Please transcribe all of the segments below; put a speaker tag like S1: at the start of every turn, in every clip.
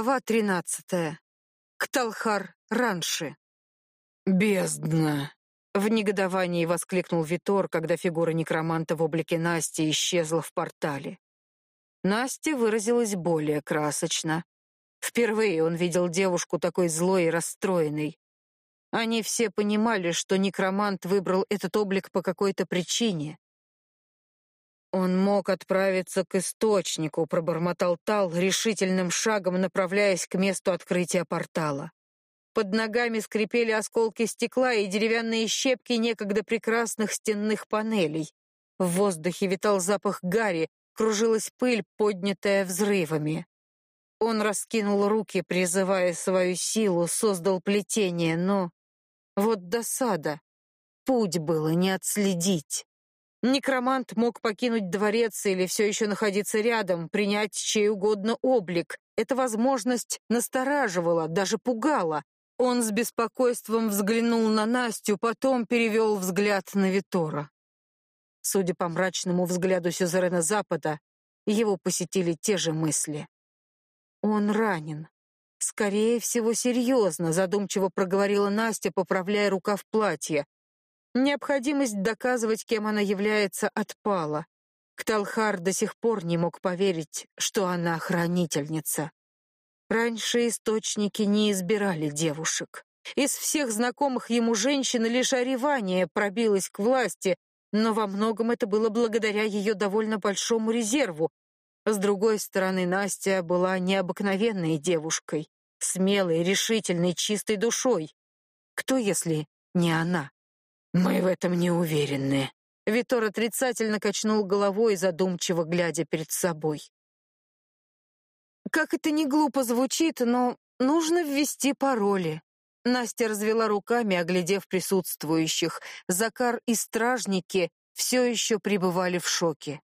S1: Глава тринадцатая. Кталхар Ранши.
S2: «Бездна!»
S1: — в негодовании воскликнул Витор, когда фигура некроманта в облике Насти исчезла в портале. Настя выразилась более красочно. Впервые он видел девушку такой злой и расстроенной. Они все понимали, что некромант выбрал этот облик по какой-то причине. Он мог отправиться к источнику, пробормотал Тал, решительным шагом направляясь к месту открытия портала. Под ногами скрипели осколки стекла и деревянные щепки некогда прекрасных стенных панелей. В воздухе витал запах гари, кружилась пыль, поднятая взрывами. Он раскинул руки, призывая свою силу, создал плетение, но... Вот досада. Путь было не отследить. Некромант мог покинуть дворец или все еще находиться рядом, принять чей угодно облик. Эта возможность настораживала, даже пугала. Он с беспокойством взглянул на Настю, потом перевел взгляд на Витора. Судя по мрачному взгляду Сюзерена Запада, его посетили те же мысли. Он ранен. Скорее всего, серьезно, задумчиво проговорила Настя, поправляя рукав платья. Необходимость доказывать, кем она является, отпала. Кталхар до сих пор не мог поверить, что она хранительница. Раньше источники не избирали девушек. Из всех знакомых ему женщин лишь Оревания пробилась к власти, но во многом это было благодаря ее довольно большому резерву. С другой стороны, Настя была необыкновенной девушкой, смелой, решительной, чистой душой. Кто, если не она? Мы в этом не уверены. Витор отрицательно качнул головой, задумчиво глядя перед собой. Как это не глупо звучит, но нужно ввести пароли. Настя развела руками, оглядев присутствующих. Закар и стражники все еще пребывали в шоке.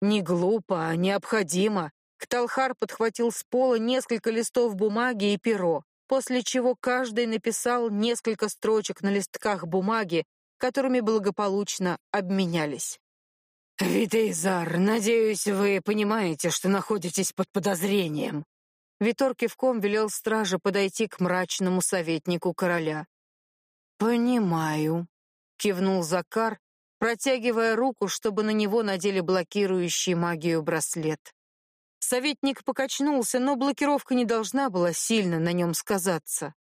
S1: Не глупо, а необходимо. Кталхар подхватил с пола несколько листов бумаги и перо после чего каждый написал несколько строчек на листках бумаги, которыми благополучно обменялись.
S2: «Витейзар, надеюсь, вы понимаете, что находитесь под подозрением».
S1: Витор кивком велел страже подойти к мрачному советнику короля.
S2: «Понимаю», — кивнул
S1: Закар, протягивая руку, чтобы на него надели блокирующий магию браслет. Советник покачнулся, но блокировка не должна была сильно на нем сказаться.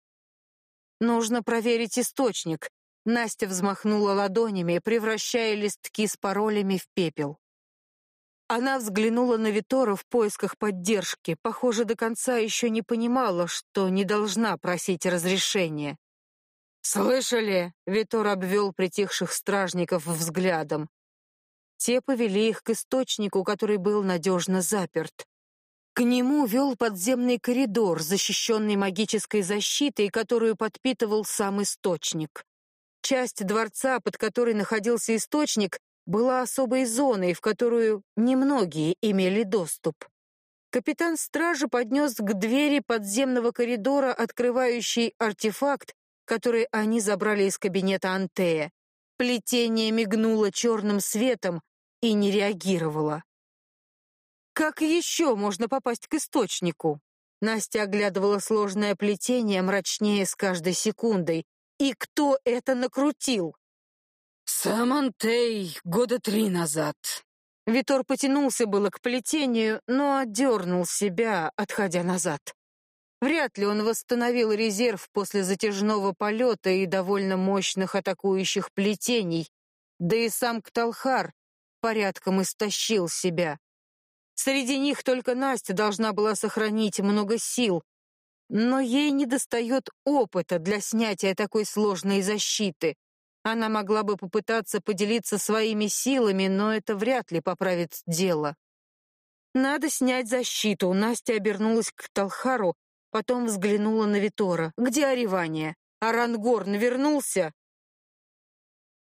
S1: Нужно проверить источник. Настя взмахнула ладонями, превращая листки с паролями в пепел. Она взглянула на Витора в поисках поддержки, похоже, до конца еще не понимала, что не должна просить разрешения.
S2: «Слышали?»
S1: — Витор обвел притихших стражников взглядом. Те повели их к источнику, который был надежно заперт. К нему вел подземный коридор, защищенный магической защитой, которую подпитывал сам источник. Часть дворца, под которой находился источник, была особой зоной, в которую немногие имели доступ. Капитан стражи поднес к двери подземного коридора открывающий артефакт, который они забрали из кабинета Антея. Плетение мигнуло черным светом и не реагировало. Как еще можно попасть к источнику? Настя оглядывала сложное плетение, мрачнее с каждой секундой. И кто это накрутил?
S2: Сам Антей года три назад.
S1: Витор потянулся было к плетению, но отдернул себя, отходя назад. Вряд ли он восстановил резерв после затяжного полета и довольно мощных атакующих плетений, да и сам Кталхар порядком истощил себя. Среди них только Настя должна была сохранить много сил, но ей недостает опыта для снятия такой сложной защиты. Она могла бы попытаться поделиться своими силами, но это вряд ли поправит дело. Надо снять защиту. Настя обернулась к Талхару, потом взглянула на Витора. Где Аривания? Арангорн вернулся?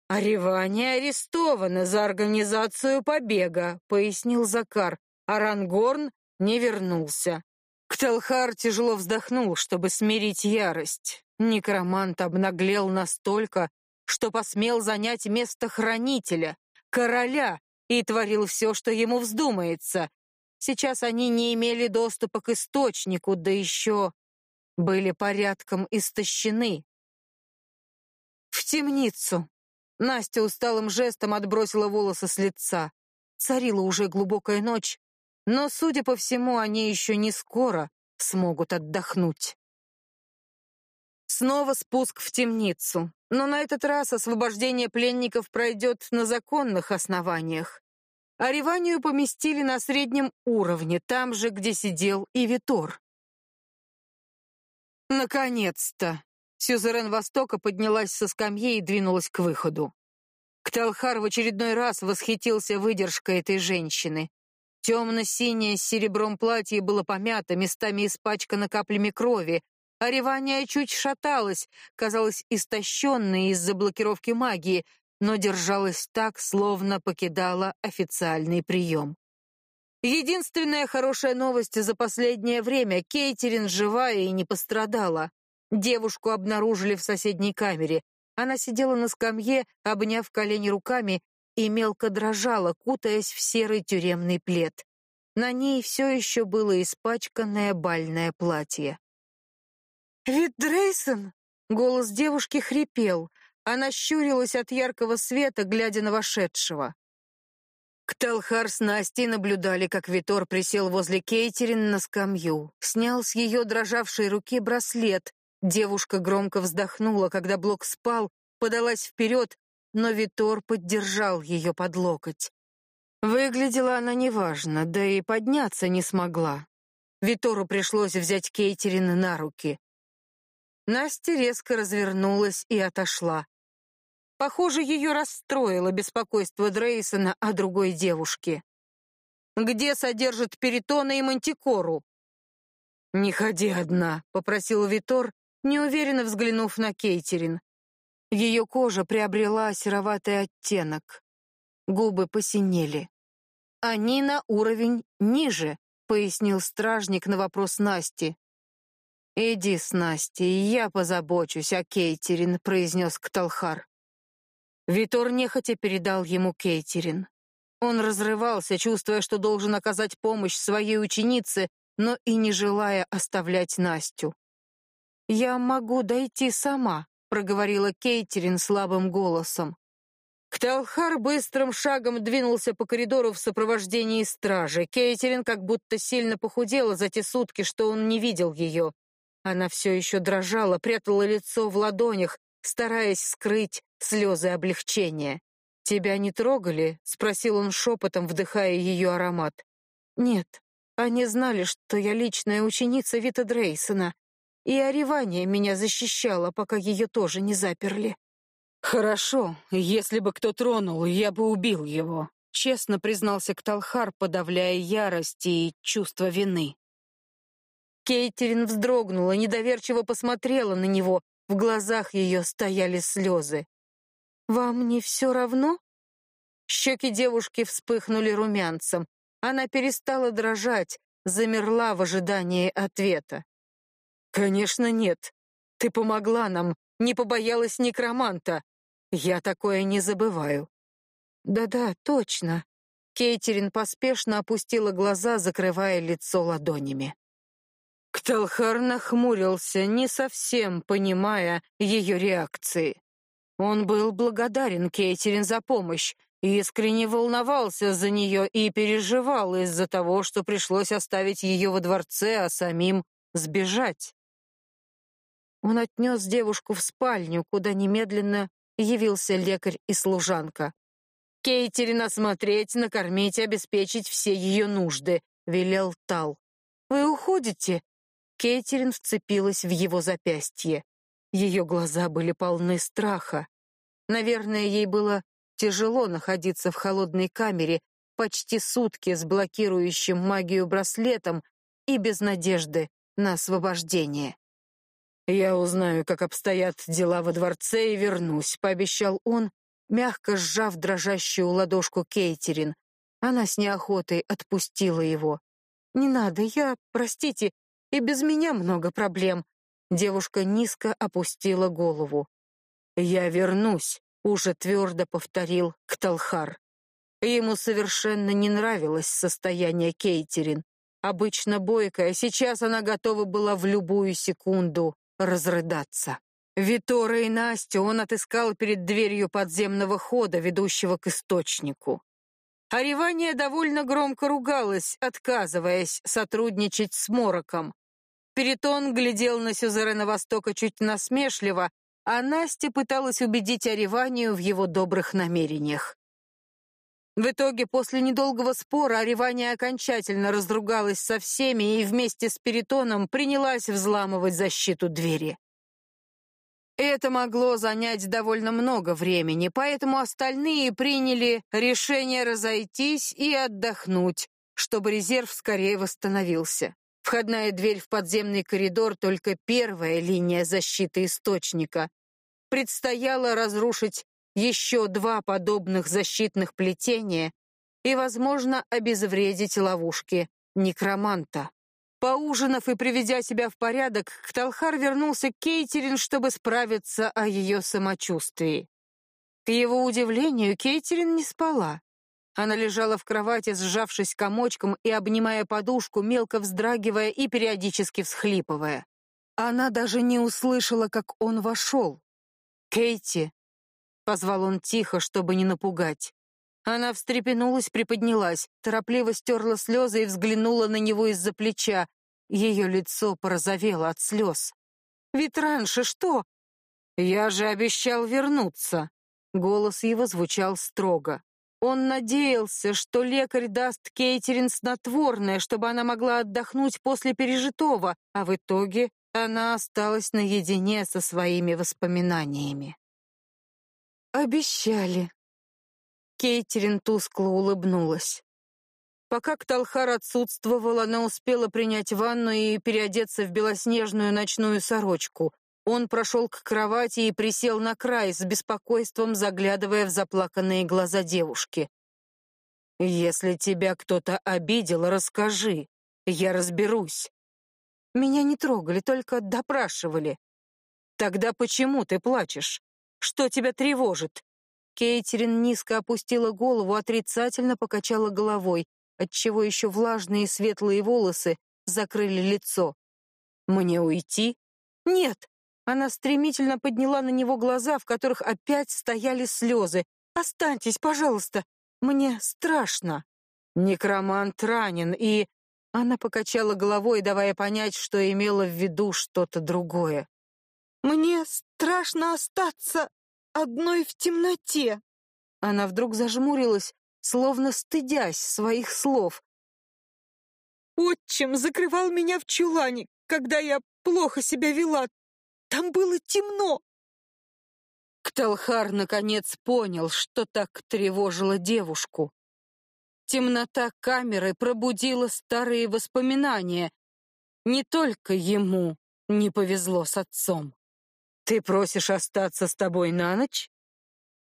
S2: Аривания арестована за организацию побега, пояснил Закар. Арангорн не вернулся. Ктелхар тяжело вздохнул, чтобы смирить ярость. Некромант обнаглел настолько, что посмел занять место хранителя, короля, и творил все, что ему вздумается.
S1: Сейчас они не имели доступа к источнику, да еще были порядком истощены. В темницу. Настя усталым жестом отбросила волосы с лица. Царила уже глубокая ночь, но, судя по всему, они еще не скоро смогут отдохнуть. Снова спуск в темницу. Но на этот раз освобождение пленников пройдет на законных основаниях. А поместили на среднем уровне, там же, где сидел и Витор. Наконец-то! Сюзерен Востока поднялась со скамьи и двинулась к выходу. Кталхар в очередной раз восхитился выдержкой этой женщины. Темно-синее с серебром платье было помято, местами испачкано каплями крови, а чуть шаталась, казалась истощенной из-за блокировки магии, но держалась так, словно покидала официальный прием. Единственная хорошая новость за последнее время — Кейтерин живая и не пострадала. Девушку обнаружили в соседней камере. Она сидела на скамье, обняв колени руками, и мелко дрожала, кутаясь в серый тюремный плед. На ней все еще было испачканное бальное платье. «Вид Дрейсон!» — голос девушки хрипел. Она щурилась от яркого света, глядя на вошедшего. Кталхар с Настей наблюдали, как Витор присел возле Кейтерин на скамью, снял с ее дрожавшей руки браслет, Девушка громко вздохнула, когда Блок спал, подалась вперед, но Витор поддержал ее под локоть. Выглядела она неважно, да и подняться не смогла. Витору пришлось взять Кейтерин на руки. Настя резко развернулась и отошла. Похоже, ее расстроило беспокойство Дрейсона о другой девушке. «Где содержат Перитона и Мантикору?» «Не ходи одна», — попросил Витор, неуверенно взглянув на Кейтерин. Ее кожа приобрела сероватый оттенок. Губы посинели. «Они на уровень ниже», — пояснил стражник на вопрос Насти. «Иди с Настей, я позабочусь о Кейтерин», — произнес Кталхар. Витор нехотя передал ему Кейтерин. Он разрывался, чувствуя, что должен оказать помощь своей ученице, но и не желая оставлять Настю. «Я могу дойти сама», — проговорила Кейтерин слабым голосом. Кталхар быстрым шагом двинулся по коридору в сопровождении стражи. Кейтерин как будто сильно похудела за те сутки, что он не видел ее. Она все еще дрожала, прятала лицо в ладонях, стараясь скрыть слезы облегчения. «Тебя не трогали?» — спросил он шепотом, вдыхая ее аромат. «Нет, они знали, что я личная ученица Вита Дрейсона. И Оревание меня защищало, пока ее тоже не заперли. «Хорошо, если бы кто тронул, я бы убил его», — честно признался Кталхар, подавляя ярость и чувство вины. Кейтерин вздрогнула, недоверчиво посмотрела на него, в глазах ее стояли слезы. «Вам не все равно?» Щеки девушки вспыхнули румянцем. Она перестала дрожать, замерла в ожидании ответа. «Конечно нет. Ты помогла нам, не побоялась некроманта. Я такое не забываю». «Да-да, точно». Кейтерин поспешно опустила глаза, закрывая лицо ладонями. Кталхар нахмурился, не совсем понимая ее реакции. Он был благодарен Кейтерин за помощь, искренне волновался за нее и переживал из-за того, что пришлось оставить ее во дворце, а самим сбежать. Он отнес девушку в спальню, куда немедленно явился лекарь и служанка. «Кейтерин осмотреть, накормить, обеспечить все ее нужды», — велел Тал. «Вы уходите?» Кейтерин вцепилась в его запястье. Ее глаза были полны страха. Наверное, ей было тяжело находиться в холодной камере почти сутки с блокирующим магию браслетом и без надежды на освобождение. «Я узнаю, как обстоят дела во дворце и вернусь», — пообещал он, мягко сжав дрожащую ладошку Кейтерин. Она с неохотой отпустила его. «Не надо, я, простите, и без меня много проблем». Девушка низко опустила голову. «Я вернусь», — уже твердо повторил Кталхар. Ему совершенно не нравилось состояние Кейтерин. Обычно бойкая, сейчас она готова была в любую секунду разрыдаться. Витора и Настю он отыскал перед дверью подземного хода, ведущего к источнику. Оревания довольно громко ругалась, отказываясь сотрудничать с Мороком. Перитон глядел на Сюзерена Востока чуть насмешливо, а Настя пыталась убедить Ореванию в его добрых намерениях. В итоге, после недолгого спора, Оревания окончательно разругалась со всеми и вместе с Перитоном принялась взламывать защиту двери. Это могло занять довольно много времени, поэтому остальные приняли решение разойтись и отдохнуть, чтобы резерв скорее восстановился. Входная дверь в подземный коридор — только первая линия защиты источника. Предстояло разрушить еще два подобных защитных плетения и, возможно, обезвредить ловушки некроманта. Поужинав и приведя себя в порядок, Кталхар вернулся к Кейтерин, чтобы справиться о ее самочувствии. К его удивлению, Кейтерин не спала. Она лежала в кровати, сжавшись комочком и обнимая подушку, мелко вздрагивая и периодически всхлипывая. Она даже не услышала, как он вошел. «Кейти!» — позвал он тихо, чтобы не напугать. Она встрепенулась, приподнялась, торопливо стерла слезы и взглянула на него из-за плеча. Ее лицо порозовело от слез. «Витранше, что?» «Я же обещал вернуться!» Голос его звучал строго. Он надеялся, что лекарь даст Кейтерин снотворное, чтобы она могла отдохнуть после пережитого, а в итоге она осталась наедине со своими воспоминаниями. «Обещали», Кейтерин тускло улыбнулась. Пока Кталхар отсутствовал, она успела принять ванну и переодеться в белоснежную ночную сорочку. Он прошел к кровати и присел на край, с беспокойством заглядывая в заплаканные глаза девушки. «Если тебя кто-то обидел, расскажи. Я разберусь». «Меня не трогали, только допрашивали». «Тогда почему ты плачешь? Что тебя тревожит? Кейтерин низко опустила голову, отрицательно покачала головой, отчего еще влажные светлые волосы закрыли лицо. «Мне уйти?» «Нет!» Она стремительно подняла на него глаза, в которых опять стояли слезы. «Останьтесь, пожалуйста! Мне страшно!» «Некромант ранен, и...» Она покачала головой, давая понять, что имела в виду что-то другое. «Мне страшно остаться одной в темноте. Она вдруг зажмурилась, словно стыдясь своих слов. Отчим закрывал меня в чулане, когда я плохо себя вела. Там было темно. Кталхар наконец понял, что так тревожило девушку. Темнота камеры пробудила старые воспоминания. Не только ему не повезло с отцом. «Ты просишь остаться с тобой на ночь?»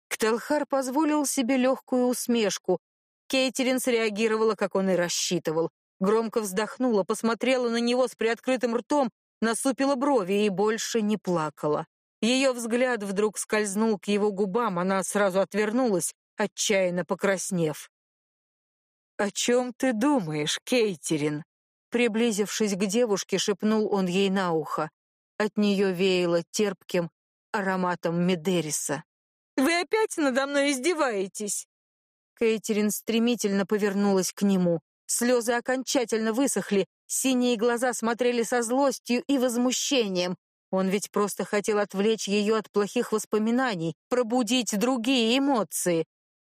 S1: Ктелхар позволил себе легкую усмешку. Кейтерин среагировала, как он и рассчитывал. Громко вздохнула, посмотрела на него с приоткрытым ртом, насупила брови и больше не плакала. Ее взгляд вдруг скользнул к его губам, она сразу отвернулась, отчаянно покраснев. «О чем ты думаешь, Кейтерин?» Приблизившись к девушке, шепнул он ей на ухо. От нее веяло терпким ароматом Медериса. «Вы опять надо мной издеваетесь?» Кейтерин стремительно повернулась к нему. Слезы окончательно высохли, синие глаза смотрели со злостью и возмущением. Он ведь просто хотел отвлечь ее от плохих воспоминаний, пробудить другие эмоции.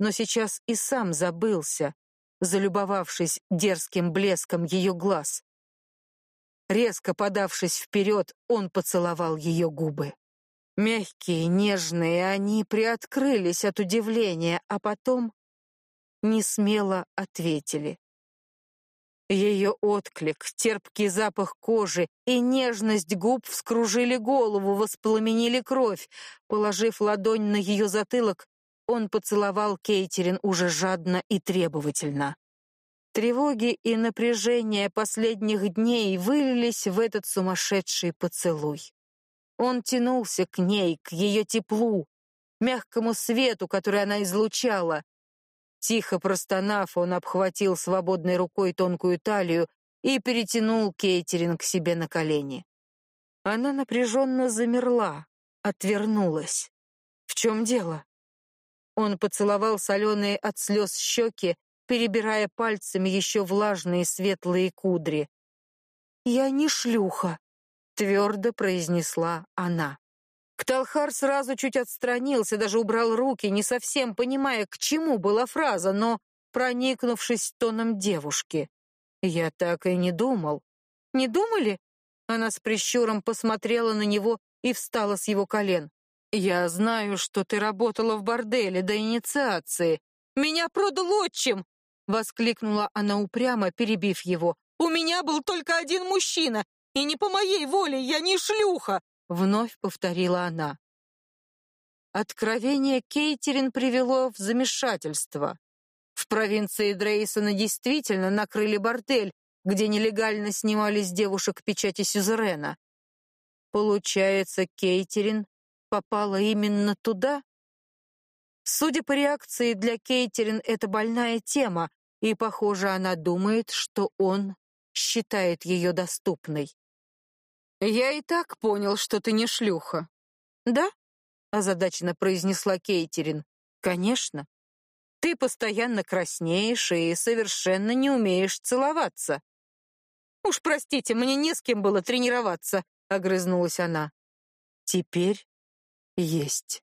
S1: Но сейчас и сам забылся, залюбовавшись дерзким блеском ее глаз. Резко подавшись вперед, он поцеловал ее губы. Мягкие, нежные, они приоткрылись от удивления, а потом не смело ответили. Ее отклик, терпкий запах кожи и нежность губ вскружили голову, воспламенили кровь. Положив ладонь на ее затылок, он поцеловал Кейтерин уже жадно и требовательно. Тревоги и напряжение последних дней вылились в этот сумасшедший поцелуй. Он тянулся к ней, к ее теплу, мягкому свету, который она излучала. Тихо простонав, он обхватил свободной рукой тонкую талию и перетянул Кейтерин к себе на колени. Она напряженно замерла, отвернулась. В чем дело? Он поцеловал соленые от слез щеки, перебирая пальцами еще влажные светлые кудри. «Я не шлюха», — твердо произнесла она. Кталхар сразу чуть отстранился, даже убрал руки, не совсем понимая, к чему была фраза, но проникнувшись тоном девушки. «Я так и не думал». «Не думали?» Она с прищуром посмотрела на него и встала с его колен. «Я знаю, что ты работала в борделе до инициации. Меня продал отчим!» — воскликнула она упрямо, перебив его. «У меня был только один мужчина, и не по моей воле, я не шлюха!» — вновь повторила она. Откровение Кейтерин привело в замешательство. В провинции Дрейсона действительно накрыли бордель, где нелегально снимали с девушек печати сюзерена. Получается, Кейтерин попала именно туда? Судя по реакции, для Кейтерин это больная тема, и, похоже, она думает, что он считает ее доступной. «Я и так понял, что ты не шлюха». «Да?» — озадаченно произнесла Кейтерин. «Конечно. Ты постоянно краснеешь и совершенно не умеешь целоваться». «Уж простите, мне не с кем было тренироваться», — огрызнулась она. «Теперь есть».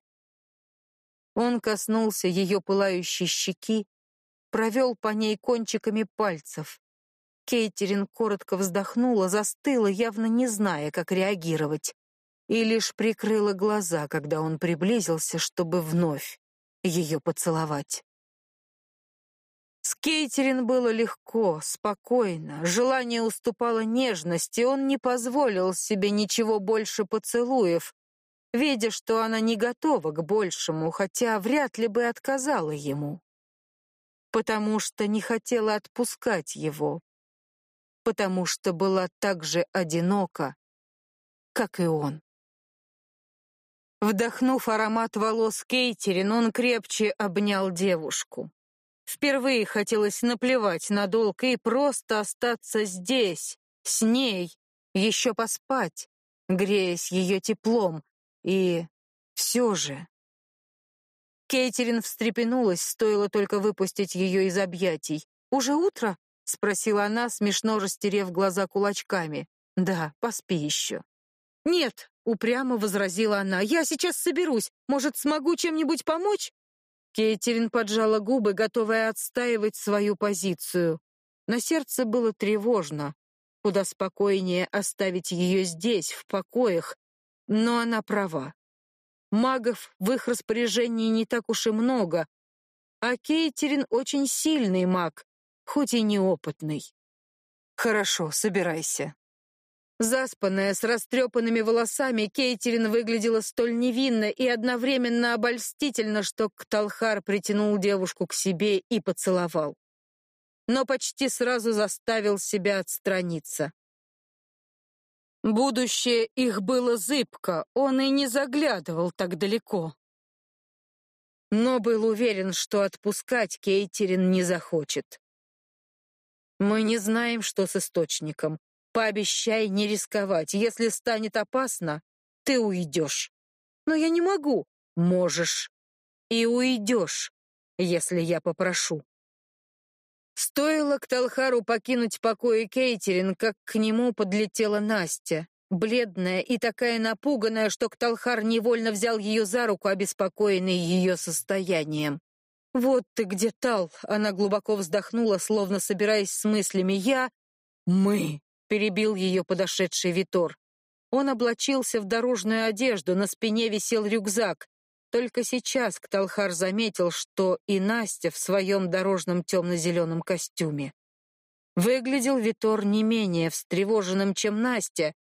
S1: Он коснулся ее пылающей щеки, провел по ней кончиками пальцев. Кейтерин коротко вздохнула, застыла, явно не зная, как реагировать, и лишь прикрыла глаза, когда он приблизился, чтобы вновь ее поцеловать. С Кейтерин было легко, спокойно, желание уступало нежности, он не позволил себе ничего больше поцелуев, видя, что она не готова к большему, хотя вряд ли бы отказала ему. Потому что не хотела отпускать его, потому что была так же одинока, как и он. Вдохнув аромат волос Кейтерин, он крепче обнял девушку. Впервые хотелось наплевать на долг и просто остаться здесь, с ней, еще поспать, греясь ее теплом. И все же... Кейтерин встрепенулась, стоило только выпустить ее из объятий. «Уже утро?» — спросила она, смешно растерев глаза кулачками. «Да, поспи еще». «Нет», — упрямо возразила она, — «я сейчас соберусь. Может, смогу чем-нибудь помочь?» Кейтерин поджала губы, готовая отстаивать свою позицию. На сердце было тревожно. Куда спокойнее оставить ее здесь, в покоях. Но она права. Магов в их распоряжении не так уж и много, а Кейтерин очень сильный маг, хоть и неопытный. «Хорошо, собирайся», Заспанная, с растрепанными волосами, Кейтерин выглядела столь невинно и одновременно обольстительно, что Кталхар притянул девушку к себе и поцеловал. Но почти сразу заставил себя отстраниться. Будущее их было зыбко, он и не заглядывал так далеко. Но был уверен, что отпускать Кейтерин не захочет. Мы не знаем, что с источником. Пообещай не рисковать. Если станет опасно, ты уйдешь. Но я не могу. Можешь. И уйдешь, если я попрошу. Стоило к Талхару покинуть покои Кейтерин, как к нему подлетела Настя, бледная и такая напуганная, что Кталхар невольно взял ее за руку, обеспокоенный ее состоянием. «Вот ты где, Тал!» — она глубоко вздохнула, словно собираясь с мыслями. «Я...» «Мы!» перебил ее подошедший Витор. Он облачился в дорожную одежду, на спине висел рюкзак. Только сейчас Кталхар заметил, что и Настя в своем дорожном темно-зеленом костюме. Выглядел Витор не менее встревоженным, чем Настя,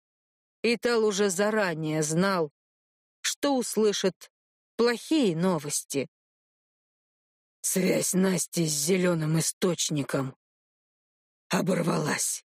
S1: и Тал уже заранее знал, что услышит плохие новости. Связь Насти с зеленым источником оборвалась.